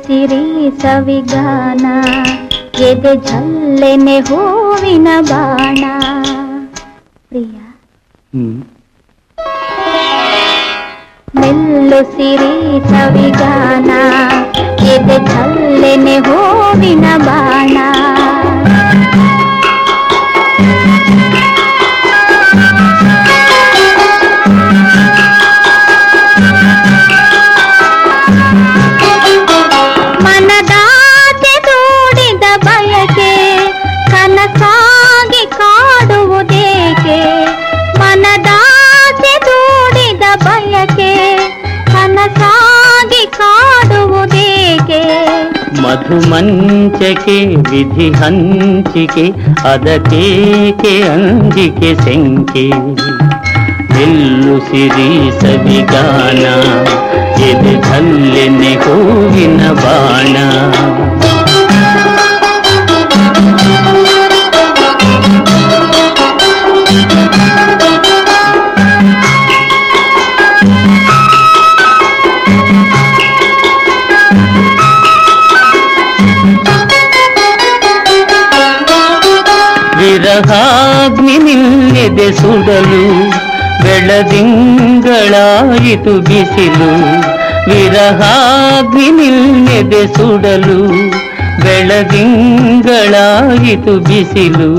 ಸಿರಿ ಸವಿಗಾನ ಎದೆ ಜಲ್ಲೆನೆ ಹೂವಿನ ಬಾಣ. ಪ್ರಿಯ ಮೆಲ್ಲು ಸಿರಿ ಸವಿಗಾನ ಮಧುಮಂಚಕೆ ವಿಧಿ ಹಂಚಿಕೆ ಅದಕೇಕೆ ಅಂಜಿಕೆ ಸೆಂಕೆ ಎಲ್ಲು ಸಿರಿ ಸವಿಗಾನ ಎದೆ ಝಲ್ಲೆನೆ ಹೂವಿನ ಬಾಣ ವಿರಹಾಗ್ನಿ ನಿನ್ನೆದೆ ಸುಡಲು, ಬೆಳದಿಂಗಳಾಯಿತು ಬಿಸಿಲು. ವಿರಹಾಗ್ನಿ ನಿನ್ನೆದೆ ಸುಡಲು, ಬೆಳದಿಂಗಳಾಯಿತು ಬಿಸಿಲು.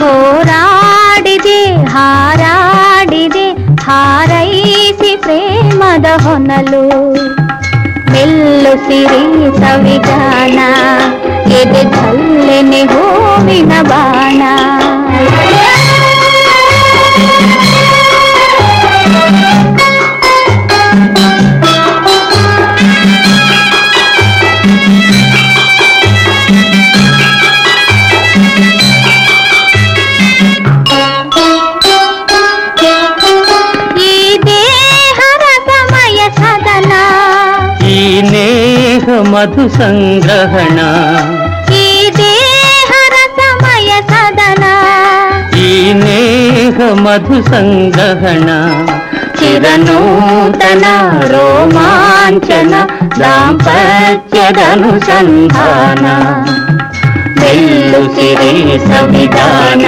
ಹೋರಾಡಿದೆ, ಹಾರಾಡಿದೆ, ಹಾರೈಸಿ ಪ್ರೇಮದ ಹೊನಲು. ಮೆಲ್ಲು ಸಿರಿ ಸವಿಗಾನ ಎದೆ ಚಲ್ಲೆನೆ ಹೂವಿನ మధు సంగ్రహణ ఈ దేహరసమయ సదన. ఈ నేహ మధు సంగ్రహణ చిరనూతన రోమాంచన దాంపత్యదనుసంధాన. మెల్లు సిరి సవిధాన